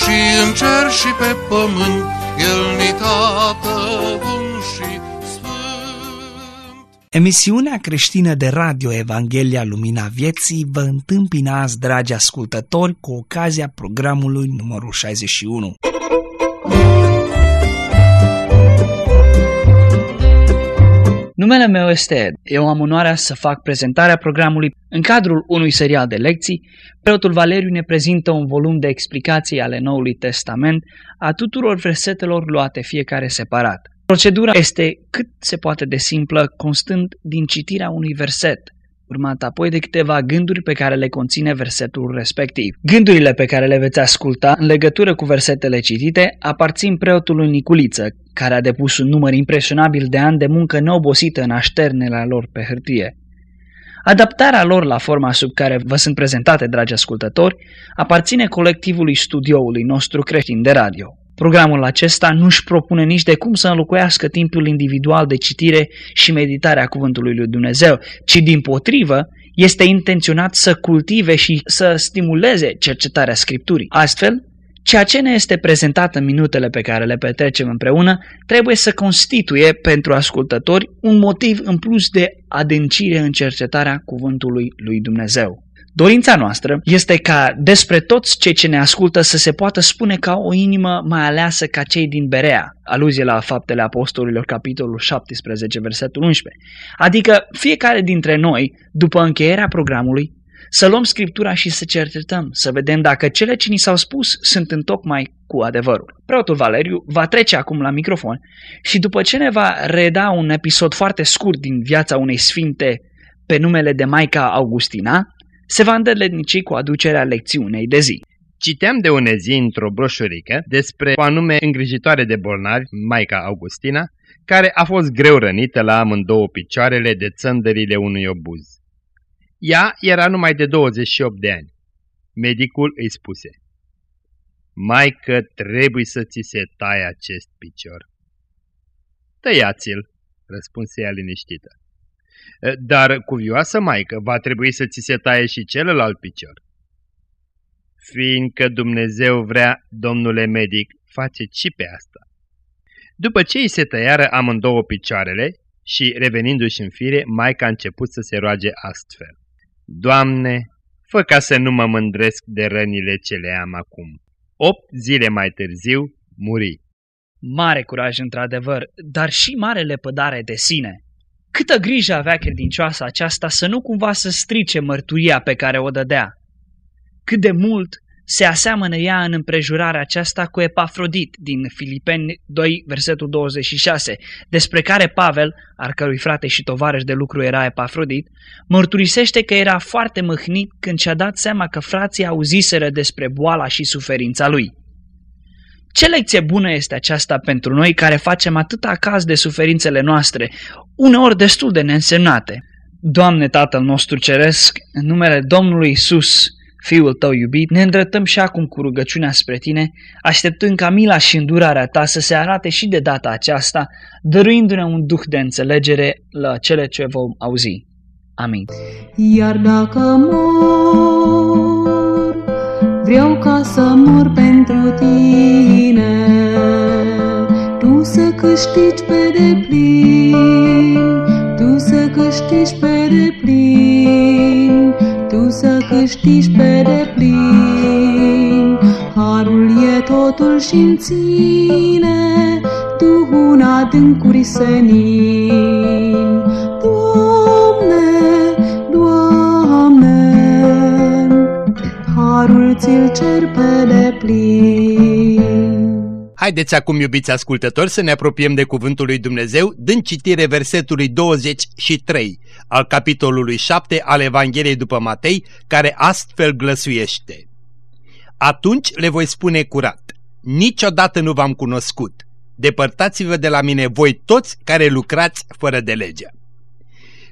și în cer și pe pământ, El ni tată bun și sfânt. Emisiunea creștină de radio Evanghelia Lumina Vieții vă întâmpină azi, dragi ascultători, cu ocazia programului numărul 61. Numele meu este Ed. Eu am onoarea să fac prezentarea programului în cadrul unui serial de lecții. Preotul Valeriu ne prezintă un volum de explicații ale Noului Testament a tuturor versetelor luate fiecare separat. Procedura este cât se poate de simplă, constând din citirea unui verset, urmat apoi de câteva gânduri pe care le conține versetul respectiv. Gândurile pe care le veți asculta în legătură cu versetele citite aparțin preotului Niculiță, care a depus un număr impresionabil de ani de muncă neobosită în așternele lor pe hârtie. Adaptarea lor la forma sub care vă sunt prezentate, dragi ascultători, aparține colectivului studioului nostru creștin de radio. Programul acesta nu își propune nici de cum să înlocuiască timpul individual de citire și meditare a Cuvântului lui Dumnezeu, ci din potrivă este intenționat să cultive și să stimuleze cercetarea Scripturii. Astfel, ceea ce ne este prezentat în minutele pe care le petrecem împreună trebuie să constituie pentru ascultători un motiv în plus de adâncire în cercetarea Cuvântului lui Dumnezeu. Dorința noastră este ca despre toți cei ce ne ascultă să se poată spune ca o inimă mai aleasă ca cei din Berea, aluzie la faptele apostolilor, capitolul 17, versetul 11. Adică fiecare dintre noi, după încheierea programului, să luăm Scriptura și să cercetăm, să vedem dacă cele ce ni s-au spus sunt întocmai cu adevărul. Preotul Valeriu va trece acum la microfon și după ce ne va reda un episod foarte scurt din viața unei sfinte pe numele de Maica Augustina, se va îndeletnici cu aducerea lecțiunei de zi. Citeam de une zi într-o broșurică despre o anume îngrijitoare de bolnavi, Maica Augustina, care a fost greu rănită la amândouă picioarele de țăndările unui obuz. Ea era numai de 28 de ani. Medicul îi spuse, Maică, trebuie să ți se taie acest picior. Tăiați-l, răspunse ea liniștită. Dar, cuvioasă maică, va trebui să ți se taie și celălalt picior. Fiindcă Dumnezeu vrea, domnule medic, face și pe asta. După ce îi se tăiară amândouă picioarele și, revenindu-și în fire, maica a început să se roage astfel. Doamne, fă ca să nu mă mândresc de rănile ce le am acum. Opt zile mai târziu, muri. Mare curaj într-adevăr, dar și mare lepădare de sine. Câtă grijă avea credincioasa aceasta să nu cumva să strice mărturia pe care o dădea. Cât de mult se aseamănă ea în împrejurarea aceasta cu Epafrodit din Filipeni 2, versetul 26, despre care Pavel, al cărui frate și tovarăș de lucru era Epafrodit, mărturisește că era foarte mâhnit când și-a dat seama că frații auziseră despre boala și suferința lui. Ce lecție bună este aceasta pentru noi care facem atâta caz de suferințele noastre, uneori destul de neînsemnate. Doamne Tatăl nostru Ceresc, în numele Domnului Isus, Fiul Tău iubit, ne îndreptăm și acum cu rugăciunea spre Tine, așteptând ca mila și îndurarea Ta să se arate și de data aceasta, dăruindu-ne un duh de înțelegere la cele ce vom auzi. Amin. Iar dacă mor, vreau ca să mor pentru Tine, Tu să câștigi pe deplin, Tu să câștigi pe deplin, Tu să câștigi pe deplin. Harul e totul și în ține, Duhul adâncuri senin. Ți-l cer pe deplin. Haideți acum, iubiți ascultători, să ne apropiem de Cuvântul lui Dumnezeu, dând citire versetului 23 al capitolului 7 al Evangheliei după Matei, care astfel glăsuiește. Atunci le voi spune curat, niciodată nu v-am cunoscut. Depărtați-vă de la mine voi toți care lucrați fără de lege.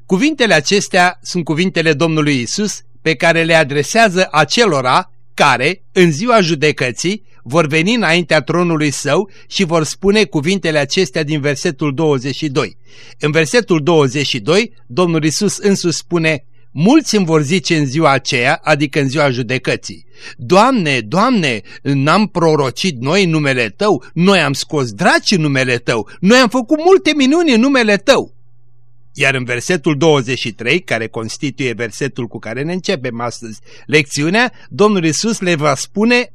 Cuvintele acestea sunt cuvintele Domnului Isus pe care le adresează acelora care, în ziua judecății, vor veni înaintea tronului său și vor spune cuvintele acestea din versetul 22. În versetul 22, Domnul Isus însuși spune, Mulți îmi vor zice în ziua aceea, adică în ziua judecății, Doamne, Doamne, n-am prorocit noi în numele Tău, noi am scos draci în numele Tău, noi am făcut multe minuni în numele Tău. Iar în versetul 23, care constituie versetul cu care ne începem astăzi lecțiunea, Domnul Isus le va spune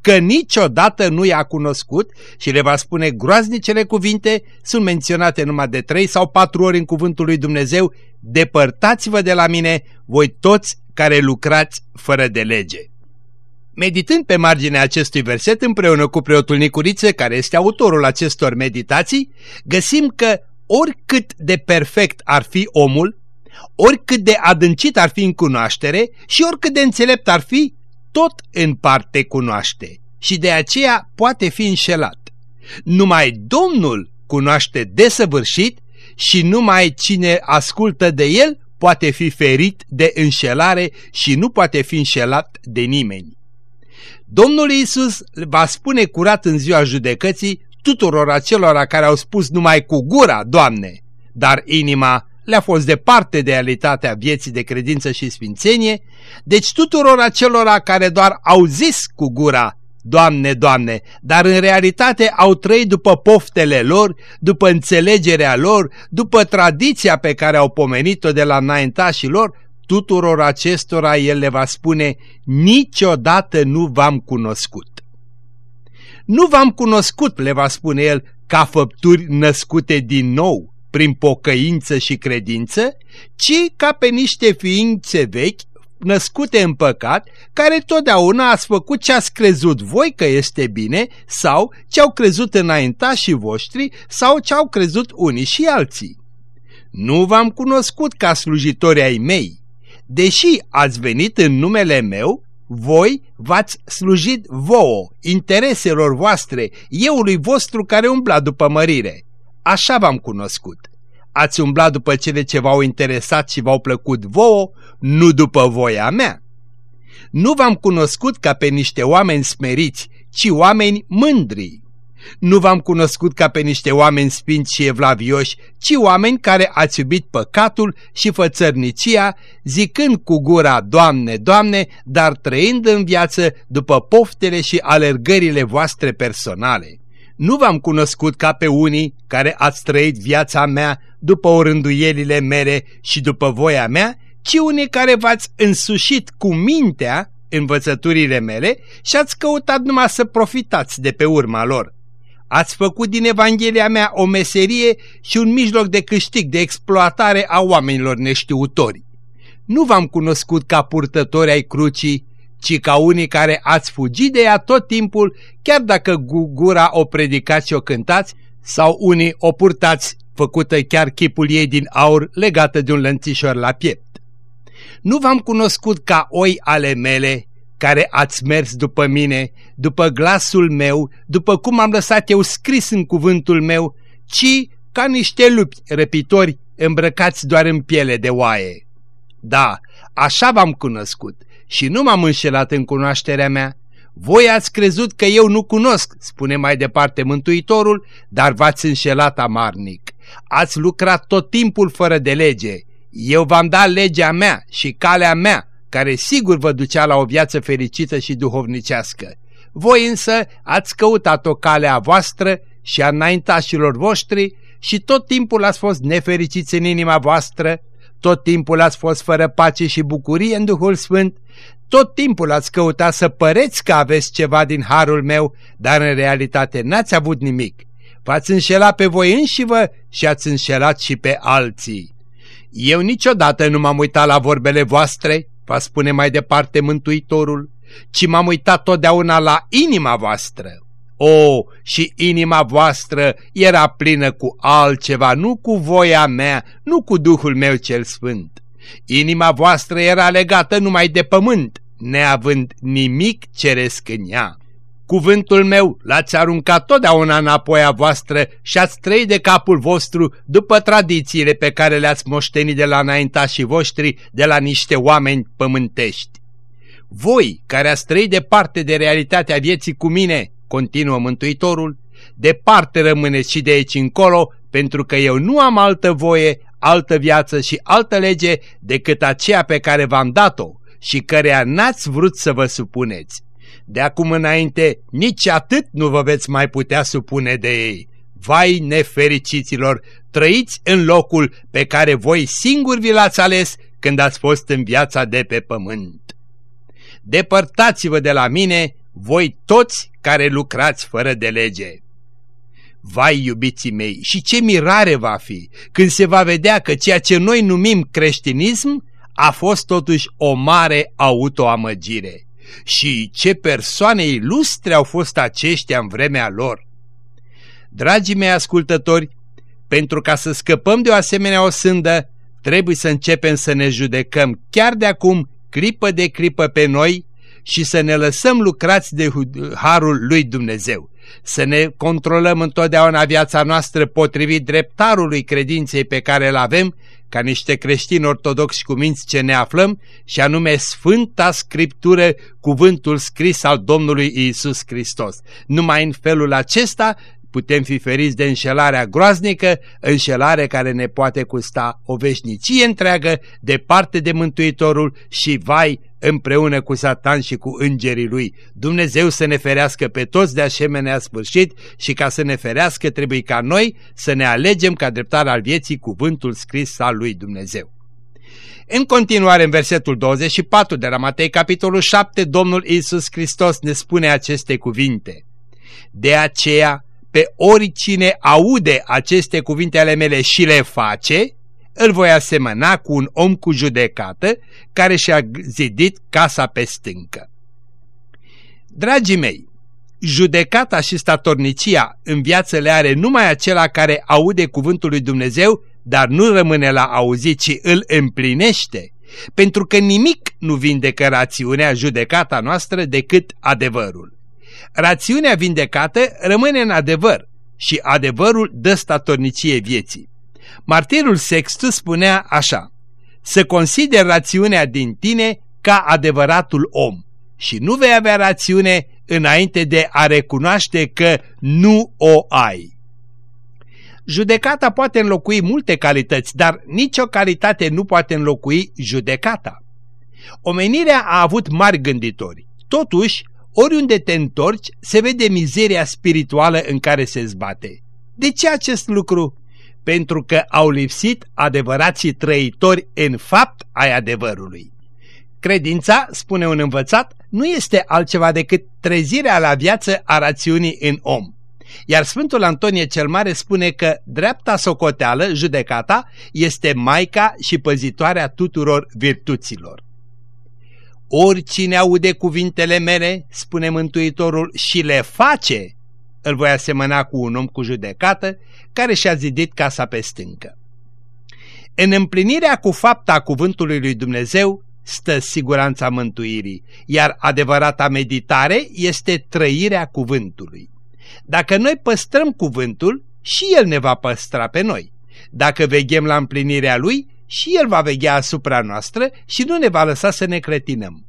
că niciodată nu i-a cunoscut și le va spune groaznicele cuvinte, sunt menționate numai de trei sau patru ori în cuvântul lui Dumnezeu, depărtați-vă de la mine, voi toți care lucrați fără de lege. Meditând pe marginea acestui verset împreună cu preotul Nicuriță, care este autorul acestor meditații, găsim că oricât de perfect ar fi omul, oricât de adâncit ar fi în cunoaștere și oricât de înțelept ar fi, tot în parte cunoaște și de aceea poate fi înșelat. Numai Domnul cunoaște desăvârșit și numai cine ascultă de el poate fi ferit de înșelare și nu poate fi înșelat de nimeni. Domnul Iisus va spune curat în ziua judecății tuturor acelora care au spus numai cu gura, Doamne, dar inima le-a fost departe de realitatea vieții de credință și sfințenie, deci tuturor acelora care doar au zis cu gura, Doamne, Doamne, dar în realitate au trăit după poftele lor, după înțelegerea lor, după tradiția pe care au pomenit-o de la înaintașii lor, tuturor acestora el le va spune, niciodată nu v-am cunoscut. Nu v-am cunoscut, le va spune el, ca făpturi născute din nou, prin pocăință și credință, ci ca pe niște ființe vechi, născute în păcat, care totdeauna ați făcut ce ați crezut voi că este bine sau ce au crezut înaintașii voștri sau ce au crezut unii și alții. Nu v-am cunoscut ca slujitori ai mei. Deși ați venit în numele meu, voi v-ați slujit vouă, intereselor voastre, eului vostru care umbla după mărire. Așa v-am cunoscut. Ați umblat după cele ce v-au interesat și v-au plăcut vouă, nu după voia mea. Nu v-am cunoscut ca pe niște oameni smeriți, ci oameni mândri. Nu v-am cunoscut ca pe niște oameni sfinți și evlavioși, ci oameni care ați iubit păcatul și fățărnicia, zicând cu gura, Doamne, Doamne, dar trăind în viață după poftele și alergările voastre personale. Nu v-am cunoscut ca pe unii care ați trăit viața mea după orânduielile mele și după voia mea, ci unii care v-ați însușit cu mintea învățăturile mele și ați căutat numai să profitați de pe urma lor. Ați făcut din Evanghelia mea o meserie și un mijloc de câștig, de exploatare a oamenilor neștiutori. Nu v-am cunoscut ca purtători ai crucii, ci ca unii care ați fugit de ea tot timpul, chiar dacă gura o predicați și o cântați, sau unii o purtați, făcută chiar chipul ei din aur legată de un lănțișor la piept. Nu v-am cunoscut ca oi ale mele, care ați mers după mine, după glasul meu, după cum am lăsat eu scris în cuvântul meu, ci ca niște lupi răpitori îmbrăcați doar în piele de oaie. Da, așa v-am cunoscut și nu m-am înșelat în cunoașterea mea. Voi ați crezut că eu nu cunosc, spune mai departe Mântuitorul, dar v-ați înșelat amarnic. Ați lucrat tot timpul fără de lege. Eu v-am dat legea mea și calea mea, care sigur vă ducea la o viață fericită și duhovnicească. Voi însă ați căutat o cale a voastră și a înaintașilor voștri și tot timpul ați fost nefericiți în inima voastră, tot timpul ați fost fără pace și bucurie în Duhul Sfânt, tot timpul ați căutat să păreți că aveți ceva din harul meu, dar în realitate n-ați avut nimic. V-ați înșelat pe voi înșivă și ați înșelat și pe alții. Eu niciodată nu m-am uitat la vorbele voastre, va spune mai departe Mântuitorul, ci m-am uitat totdeauna la inima voastră. O, și inima voastră era plină cu altceva, nu cu voia mea, nu cu Duhul meu cel Sfânt. Inima voastră era legată numai de pământ, neavând nimic ceresc în ea. Cuvântul meu l-ați aruncat totdeauna înapoi a voastră și ați trăit de capul vostru după tradițiile pe care le-ați moștenit de la înaintașii voștri, de la niște oameni pământești. Voi, care ați trăit departe de realitatea vieții cu mine, continuă Mântuitorul, departe rămâneți și de aici încolo, pentru că eu nu am altă voie, altă viață și altă lege decât aceea pe care v-am dat-o și căreia n-ați vrut să vă supuneți. De acum înainte, nici atât nu vă veți mai putea supune de ei. Vai nefericiților, trăiți în locul pe care voi singuri vi l-ați ales când ați fost în viața de pe pământ. Depărtați-vă de la mine, voi toți care lucrați fără de lege. Vai, iubiții mei, și ce mirare va fi când se va vedea că ceea ce noi numim creștinism a fost totuși o mare autoamăgire. Și ce persoane ilustre au fost aceștia în vremea lor! Dragii mei ascultători, pentru ca să scăpăm de o asemenea o sândă, trebuie să începem să ne judecăm chiar de acum, clipă de clipă pe noi și să ne lăsăm lucrați de harul lui Dumnezeu să ne controlăm întotdeauna viața noastră potrivit dreptarului credinței pe care îl avem, ca niște creștini ortodoxi cu minți ce ne aflăm, și anume Sfânta Scriptură, cuvântul scris al Domnului Isus Hristos. Numai în felul acesta putem fi feriți de înșelarea groaznică, înșelare care ne poate custa o veșnicie întreagă departe de Mântuitorul și vai împreună cu Satan și cu îngerii lui. Dumnezeu să ne ferească pe toți de asemenea sfârșit și ca să ne ferească trebuie ca noi să ne alegem ca dreptar al vieții cuvântul scris al lui Dumnezeu. În continuare, în versetul 24 de la Matei, capitolul 7, Domnul Isus Hristos ne spune aceste cuvinte. De aceea, pe oricine aude aceste cuvinte ale mele și le face, îl voi asemăna cu un om cu judecată care și-a zidit casa pe stâncă. Dragii mei, judecata și statornicia în viață le are numai acela care aude cuvântul lui Dumnezeu, dar nu rămâne la auzit, ci îl împlinește, pentru că nimic nu vindecă rațiunea, judecata noastră, decât adevărul. Rațiunea vindecată rămâne în adevăr și adevărul dă statornicie vieții. Martirul Sextus spunea așa, să consider rațiunea din tine ca adevăratul om și nu vei avea rațiune înainte de a recunoaște că nu o ai. Judecata poate înlocui multe calități, dar nicio calitate nu poate înlocui judecata. Omenirea a avut mari gânditori. Totuși, oriunde te întorci, se vede mizeria spirituală în care se zbate. De ce acest lucru? Pentru că au lipsit adevărații trăitori în fapt ai adevărului. Credința, spune un învățat, nu este altceva decât trezirea la viață a rațiunii în om. Iar Sfântul Antonie cel Mare spune că dreapta socoteală, judecata, este maica și păzitoarea tuturor virtuților. Oricine aude cuvintele mele, spune Mântuitorul, și le face, îl voi asemăna cu un om cu judecată care și-a zidit casa pe stâncă. În împlinirea cu fapta a cuvântului lui Dumnezeu stă siguranța mântuirii, iar adevărata meditare este trăirea cuvântului. Dacă noi păstrăm cuvântul, și El ne va păstra pe noi. Dacă veghem la împlinirea Lui, și El va veghea asupra noastră și nu ne va lăsa să ne cretinăm.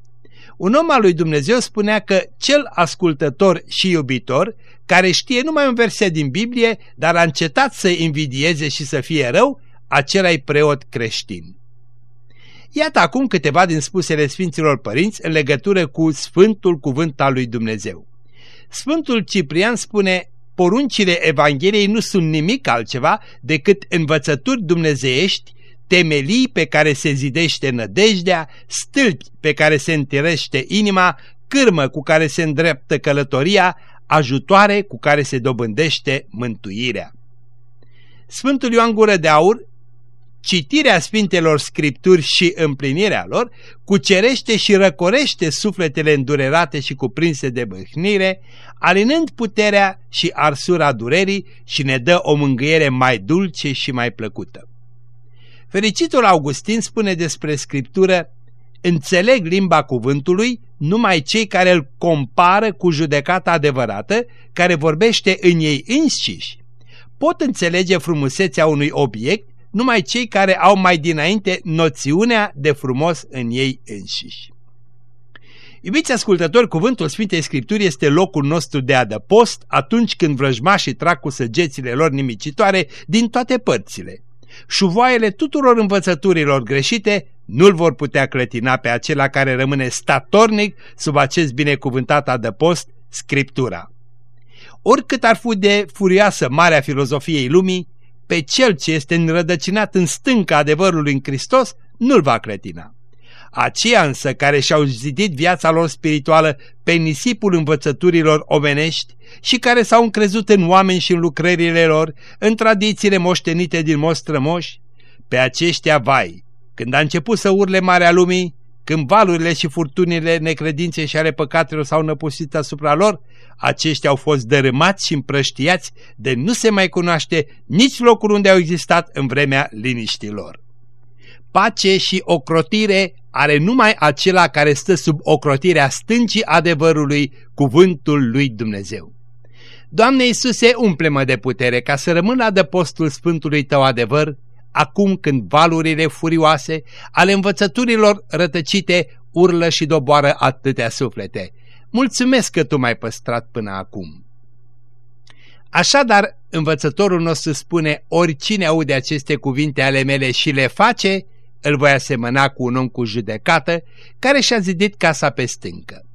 Un om al lui Dumnezeu spunea că cel ascultător și iubitor, care știe numai un verset din Biblie, dar a încetat să invidieze și să fie rău, acela e preot creștin. Iată acum câteva din spusele Sfinților Părinți în legătură cu Sfântul Cuvânt al lui Dumnezeu. Sfântul Ciprian spune, poruncile Evangheliei nu sunt nimic altceva decât învățături dumnezeiești temelii pe care se zidește nădejdea, stâlpi pe care se întirește inima, cârmă cu care se îndreptă călătoria, ajutoare cu care se dobândește mântuirea. Sfântul Ioan Gură de Aur, citirea Sfintelor Scripturi și împlinirea lor, cucerește și răcorește sufletele îndurerate și cuprinse de băhnire, alinând puterea și arsura durerii și ne dă o mângâiere mai dulce și mai plăcută. Fericitul Augustin spune despre Scriptură, înțeleg limba cuvântului numai cei care îl compară cu judecata adevărată, care vorbește în ei înșiși. Pot înțelege frumusețea unui obiect numai cei care au mai dinainte noțiunea de frumos în ei înșiși. Iubiți ascultători, cuvântul Sfintei Scripturi este locul nostru de adăpost atunci când vrăjmașii trag cu săgețile lor nimicitoare din toate părțile. Șuvoaiele tuturor învățăturilor greșite nu-l vor putea clătina pe acela care rămâne statornic sub acest binecuvântat adăpost, Scriptura. Oricât ar fi de furioasă marea filozofiei lumii, pe cel ce este înrădăcinat în stânca adevărului în Hristos nu-l va clătina. Aceia însă care și-au zidit viața lor spirituală pe nisipul învățăturilor omenești și care s-au încrezut în oameni și în lucrările lor, în tradițiile moștenite din mostrămoși, pe aceștia vai, când a început să urle marea lumii, când valurile și furtunile necredinței și ale păcatelor s-au năpusit asupra lor, aceștia au fost dărâmați și împrăștiați de nu se mai cunoaște nici locul unde au existat în vremea liniștilor. Pace și ocrotire are numai acela care stă sub ocrotirea stâncii adevărului, cuvântul lui Dumnezeu. Doamne Iisuse, umple-mă de putere ca să rămân la dăpostul Sfântului Tău adevăr, acum când valurile furioase ale învățăturilor rătăcite urlă și doboară atâtea suflete. Mulțumesc că Tu m-ai păstrat până acum. Așadar, învățătorul nostru spune, oricine aude aceste cuvinte ale mele și le face, îl voi asemăna cu un om cu judecată care și-a zidit casa pe stâncă.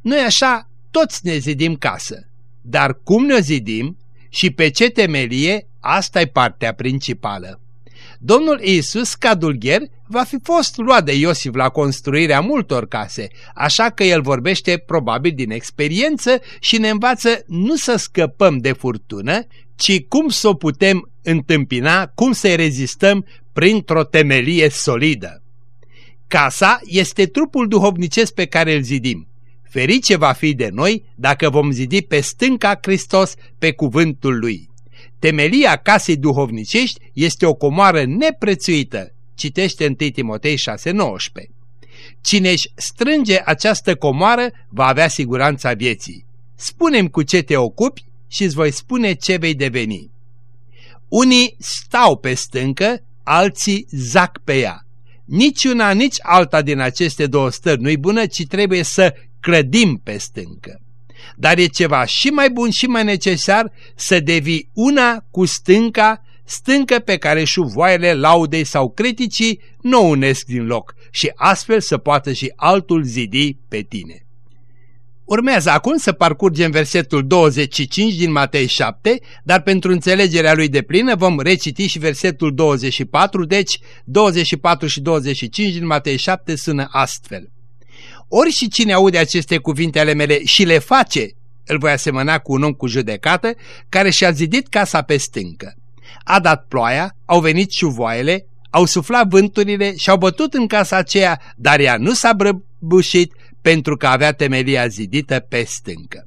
Noi așa toți ne zidim casă, dar cum ne zidim și pe ce temelie, asta e partea principală. Domnul Iisus, ca dulgher, va fi fost luat de Iosif la construirea multor case, așa că el vorbește probabil din experiență și ne învață nu să scăpăm de furtună, ci cum să o putem întâmpina, cum să rezistăm printr-o temelie solidă. Casa este trupul duhovnicesc pe care îl zidim. Ferice va fi de noi dacă vom zidi pe stânca Hristos pe cuvântul Lui. Temelia casei duhovnicești este o comoară neprețuită, citește 1 Timotei 6,19. Cine își strânge această comoară va avea siguranța vieții. Spunem cu ce te ocupi și îți voi spune ce vei deveni. Unii stau pe stâncă, alții zac pe ea. Nici una, nici alta din aceste două stări nu-i bună, ci trebuie să clădim pe stâncă. Dar e ceva și mai bun și mai necesar să devii una cu stânca, stâncă pe care șuvoaiele laudei sau criticii nu unesc din loc și astfel să poată și altul zidi pe tine. Urmează acum să parcurgem versetul 25 din Matei 7, dar pentru înțelegerea lui de plină vom reciti și versetul 24, deci 24 și 25 din Matei 7 sună astfel. Ori și cine aude aceste cuvinte ale mele și le face, îl voi asemăna cu un om cu judecată care și-a zidit casa pe stâncă. A dat ploaia, au venit șuvoaiele, au suflat vânturile și au bătut în casa aceea, dar ea nu s-a brăbușit pentru că avea temelia zidită pe stâncă.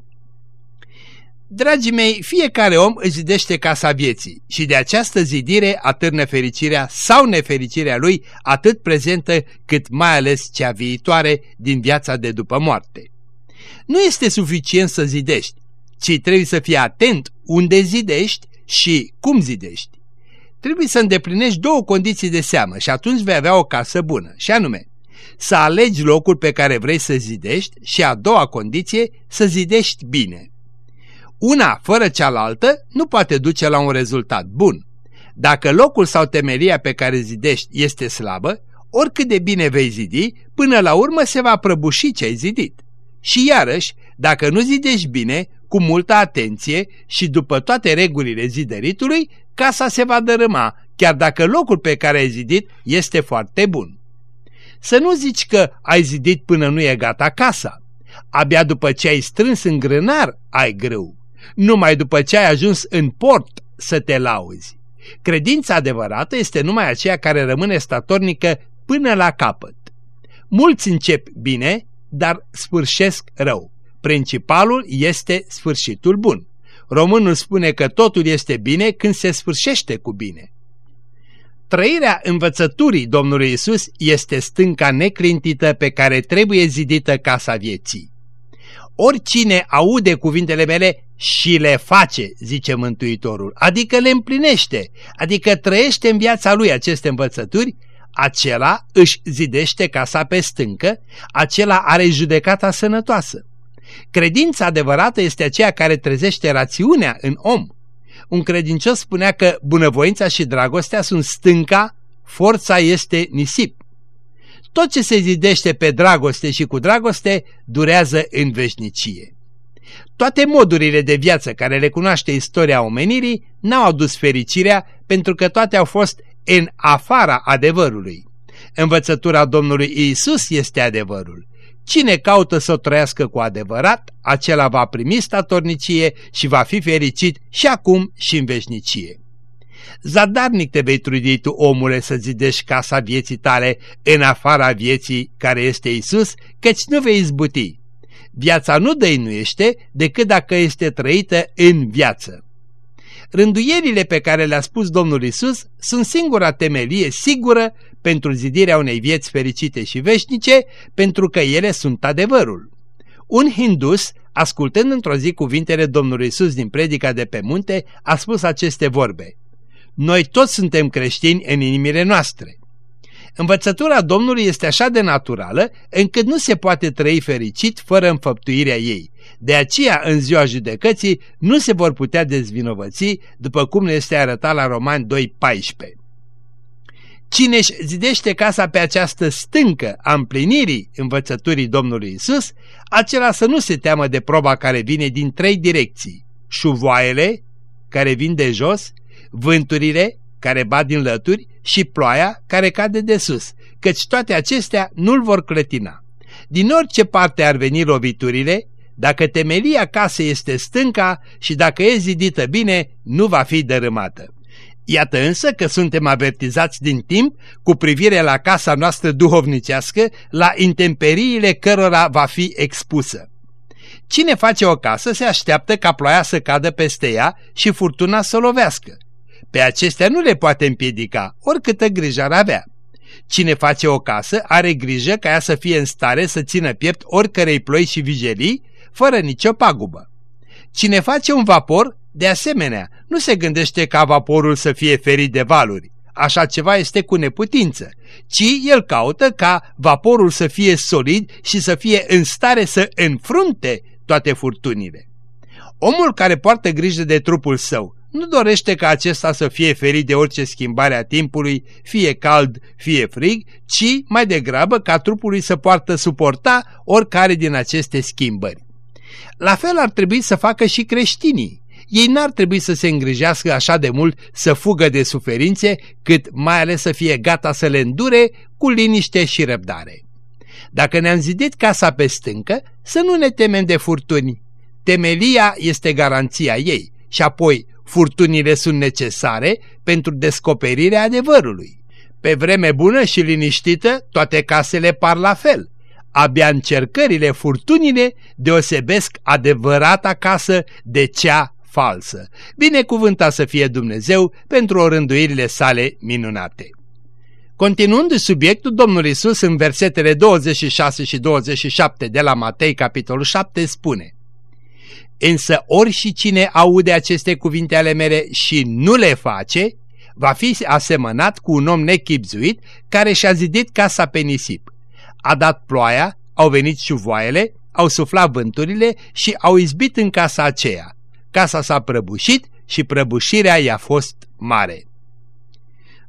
Dragii mei, fiecare om își zidește casa vieții și de această zidire atârnă fericirea sau nefericirea lui atât prezentă cât mai ales cea viitoare din viața de după moarte. Nu este suficient să zidești, ci trebuie să fii atent unde zidești și cum zidești. Trebuie să îndeplinești două condiții de seamă și atunci vei avea o casă bună, și anume să alegi locul pe care vrei să zidești și a doua condiție să zidești bine. Una fără cealaltă nu poate duce la un rezultat bun. Dacă locul sau temelia pe care zidești este slabă, oricât de bine vei zidi, până la urmă se va prăbuși ce ai zidit. Și iarăși, dacă nu zidești bine, cu multă atenție și după toate regulile zidăritului, casa se va dărâma, chiar dacă locul pe care ai zidit este foarte bun. Să nu zici că ai zidit până nu e gata casa. Abia după ce ai strâns în grânar ai grâu. Numai după ce ai ajuns în port să te lauzi. Credința adevărată este numai aceea care rămâne statornică până la capăt. Mulți încep bine, dar sfârșesc rău. Principalul este sfârșitul bun. Românul spune că totul este bine când se sfârșește cu bine. Trăirea învățăturii Domnului Isus este stânca neclintită pe care trebuie zidită casa vieții. Oricine aude cuvintele mele și le face, zice Mântuitorul, adică le împlinește, adică trăiește în viața lui aceste învățături, acela își zidește casa pe stâncă, acela are judecata sănătoasă. Credința adevărată este aceea care trezește rațiunea în om. Un credincios spunea că bunăvoința și dragostea sunt stânca, forța este nisip. Tot ce se zidește pe dragoste și cu dragoste durează în veșnicie. Toate modurile de viață care le cunoaște istoria omenirii n-au adus fericirea pentru că toate au fost în afara adevărului. Învățătura Domnului Iisus este adevărul. Cine caută să o trăiască cu adevărat, acela va primi statornicie și va fi fericit și acum și în veșnicie. Zadarnic te vei trudi tu, omule, să zidești casa vieții tale în afara vieții care este Isus, căci nu vei izbuti. Viața nu dăinuiește decât dacă este trăită în viață. Rânduierile pe care le-a spus Domnul Isus sunt singura temelie sigură pentru zidirea unei vieți fericite și veșnice, pentru că ele sunt adevărul. Un hindus, ascultând într-o zi cuvintele Domnului Isus din predica de pe munte, a spus aceste vorbe. Noi toți suntem creștini în inimile noastre. Învățătura Domnului este așa de naturală încât nu se poate trăi fericit fără înfăptuirea ei. De aceea, în ziua judecății, nu se vor putea dezvinovăți, după cum ne este arătat la Roman 2.14. Cine își zidește casa pe această stâncă a împlinirii învățăturii Domnului Isus, acela să nu se teamă de proba care vine din trei direcții. Șuvoaiele, care vin de jos, vânturile, care bat din lături, și ploaia, care cade de sus, căci toate acestea nu-l vor clătina. Din orice parte ar veni loviturile, dacă temelia casei este stânca și dacă e zidită bine, nu va fi dărâmată. Iată însă că suntem avertizați din timp cu privire la casa noastră duhovnicească, la intemperiile cărora va fi expusă. Cine face o casă se așteaptă ca ploaia să cadă peste ea și furtuna să lovească. Pe acestea nu le poate împiedica, oricâtă grijă ar avea. Cine face o casă are grijă ca ea să fie în stare să țină piept oricărei ploi și vijelii, fără nicio pagubă. Cine face un vapor, de asemenea, nu se gândește ca vaporul să fie ferit de valuri. Așa ceva este cu neputință, ci el caută ca vaporul să fie solid și să fie în stare să înfrunte toate furtunile. Omul care poartă grijă de trupul său nu dorește ca acesta să fie ferit de orice schimbare a timpului, fie cald, fie frig, ci mai degrabă ca trupului să poartă suporta oricare din aceste schimbări. La fel ar trebui să facă și creștinii. Ei n-ar trebui să se îngrijească așa de mult să fugă de suferințe, cât mai ales să fie gata să le îndure cu liniște și răbdare. Dacă ne-am zidit casa pe stâncă, să nu ne temem de furtuni. Temelia este garanția ei și apoi furtunile sunt necesare pentru descoperirea adevărului. Pe vreme bună și liniștită, toate casele par la fel. Abia încercările, furtunile deosebesc adevărata casă de cea falsă. Binecuvântat să fie Dumnezeu pentru orânduirile sale minunate. Continuând subiectul, Domnul Isus în versetele 26 și 27 de la Matei, capitolul 7, spune Însă ori și cine aude aceste cuvinte ale mele și nu le face, va fi asemănat cu un om nechipzuit care și-a zidit casa pe nisip. A dat ploaia, au venit șuvoaiele, au suflat vânturile și au izbit în casa aceea. Casa s-a prăbușit și prăbușirea i-a fost mare.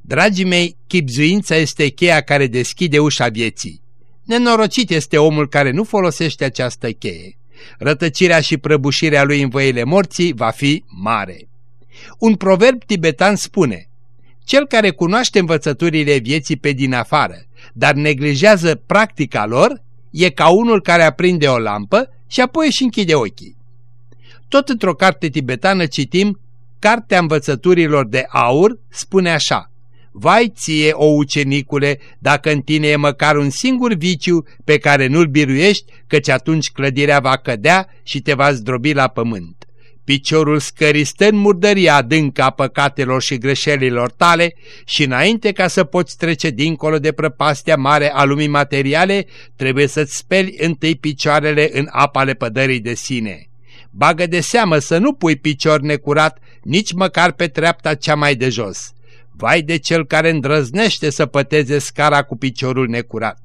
Dragii mei, chipzuința este cheia care deschide ușa vieții. Nenorocit este omul care nu folosește această cheie rătăcirea și prăbușirea lui în văile morții va fi mare. Un proverb tibetan spune, Cel care cunoaște învățăturile vieții pe din afară, dar neglijează practica lor, e ca unul care aprinde o lampă și apoi își închide ochii. Tot într-o carte tibetană citim, Cartea învățăturilor de aur spune așa, Vai ție, o ucenicule, dacă în tine e măcar un singur viciu pe care nu-l biruiești, căci atunci clădirea va cădea și te va zdrobi la pământ. piciorul scării stă în murdăria adâncă a păcatelor și greșelilor tale și înainte ca să poți trece dincolo de prăpastia mare a lumii materiale, trebuie să-ți speli întâi picioarele în apa lepădării de sine. Bagă de seamă să nu pui picior necurat nici măcar pe treapta cea mai de jos. Vai de cel care îndrăznește să păteze scara cu piciorul necurat.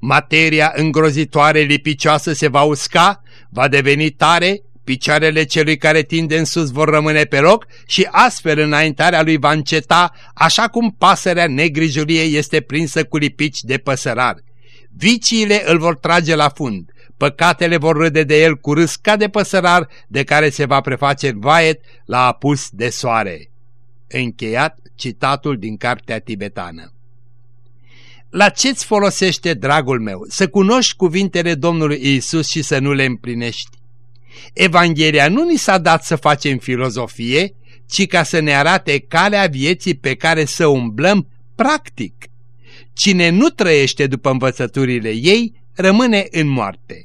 Materia îngrozitoare lipicioasă se va usca, va deveni tare, picioarele celui care tinde în sus vor rămâne pe loc și astfel înaintarea lui va înceta, așa cum pasărea negrijulie este prinsă cu lipici de păsărar. Viciile îl vor trage la fund, păcatele vor râde de el cu râs ca de păsărar de care se va preface vaet la apus de soare. Încheiat citatul din cartea tibetană. La ce-ți folosește, dragul meu, să cunoști cuvintele Domnului Isus și să nu le împlinești? Evanghelia nu ni s-a dat să facem filozofie, ci ca să ne arate calea vieții pe care să umblăm practic. Cine nu trăiește după învățăturile ei, rămâne în moarte.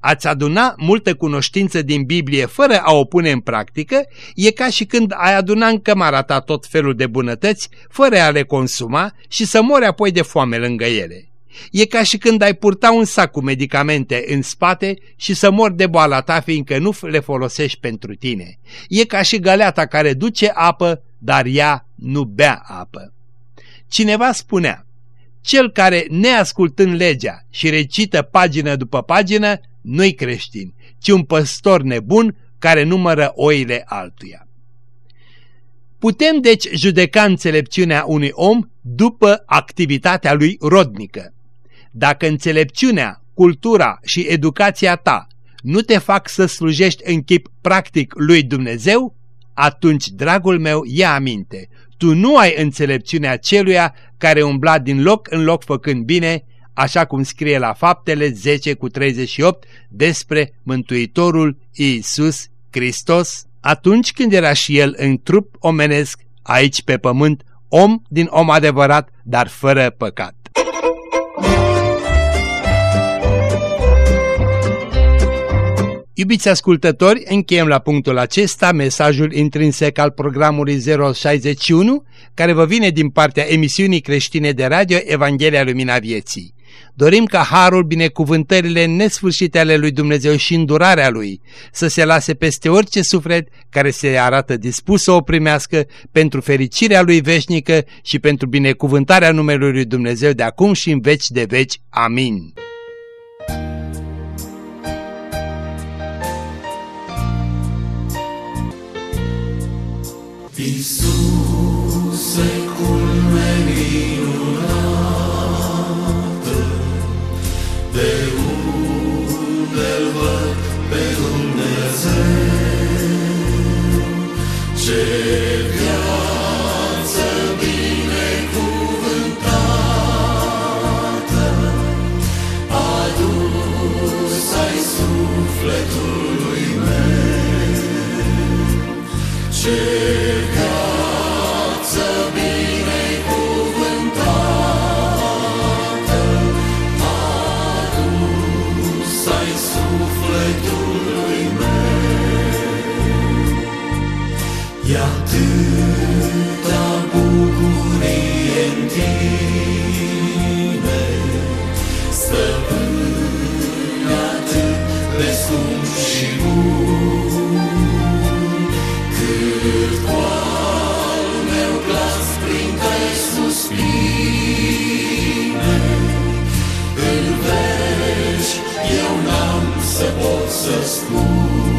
Ați aduna multă cunoștință din Biblie fără a o pune în practică e ca și când ai aduna în cămara ta tot felul de bunătăți fără a le consuma și să mori apoi de foame lângă ele. E ca și când ai purta un sac cu medicamente în spate și să mori de boala ta fiindcă nu le folosești pentru tine. E ca și găleata care duce apă, dar ea nu bea apă. Cineva spunea, cel care, neascultând legea și recită pagină după pagină, nu-i creștin, ci un păstor nebun care numără oile altuia. Putem deci judeca înțelepciunea unui om după activitatea lui rodnică. Dacă înțelepciunea, cultura și educația ta nu te fac să slujești în chip practic lui Dumnezeu, atunci, dragul meu, ia aminte, tu nu ai înțelepciunea celuia care umbla din loc în loc făcând bine, așa cum scrie la faptele 10 cu 38 despre Mântuitorul Iisus Hristos, atunci când era și el în trup omenesc, aici pe pământ, om din om adevărat, dar fără păcat. Iubiți ascultători, încheiem la punctul acesta mesajul intrinsec al programului 061, care vă vine din partea emisiunii creștine de radio Evanghelia Lumina Vieții. Dorim ca harul, binecuvântările nesfârșite ale lui Dumnezeu și îndurarea lui să se lase peste orice suflet care se arată dispus să o primească pentru fericirea lui veșnică și pentru binecuvântarea numelui lui Dumnezeu de acum și în veci de veci. Amin. Iisuse, sufletului meu. E atâta pot să